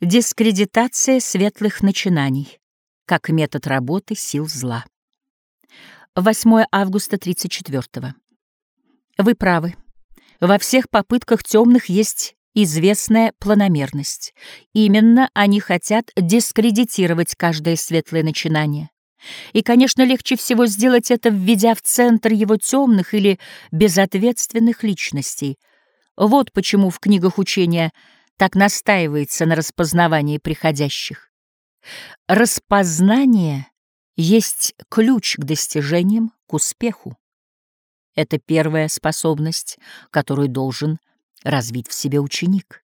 Дискредитация светлых начинаний как метод работы сил зла. 8 августа 34 -го. Вы правы. Во всех попытках темных есть известная планомерность. Именно они хотят дискредитировать каждое светлое начинание. И, конечно, легче всего сделать это, введя в центр его темных или безответственных личностей. Вот почему в книгах учения так настаивается на распознавании приходящих. Распознание есть ключ к достижениям, к успеху. Это первая способность, которую должен развить в себе ученик.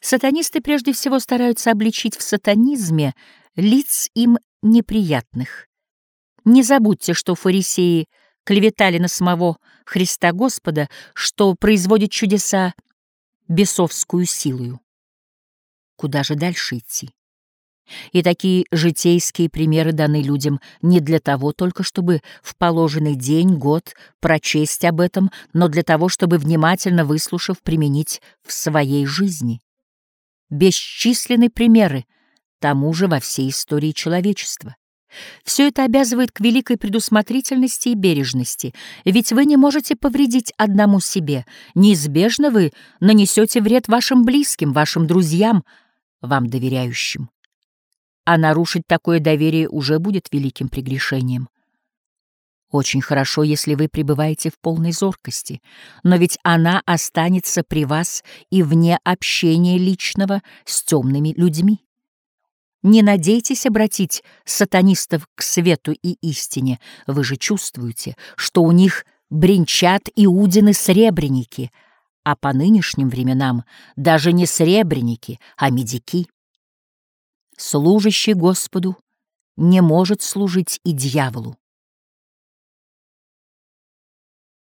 Сатанисты прежде всего стараются обличить в сатанизме лиц им неприятных. Не забудьте, что фарисеи клеветали на самого Христа Господа, что производит чудеса бесовскую силою. Куда же дальше идти? И такие житейские примеры даны людям не для того только, чтобы в положенный день, год прочесть об этом, но для того, чтобы, внимательно выслушав, применить в своей жизни. Бесчисленны примеры тому же во всей истории человечества. Все это обязывает к великой предусмотрительности и бережности, ведь вы не можете повредить одному себе. Неизбежно вы нанесете вред вашим близким, вашим друзьям, вам доверяющим а нарушить такое доверие уже будет великим прегрешением. Очень хорошо, если вы пребываете в полной зоркости, но ведь она останется при вас и вне общения личного с темными людьми. Не надейтесь обратить сатанистов к свету и истине, вы же чувствуете, что у них бренчат иудины-сребреники, а по нынешним временам даже не сребреники, а медики. Служащий Господу не может служить и дьяволу.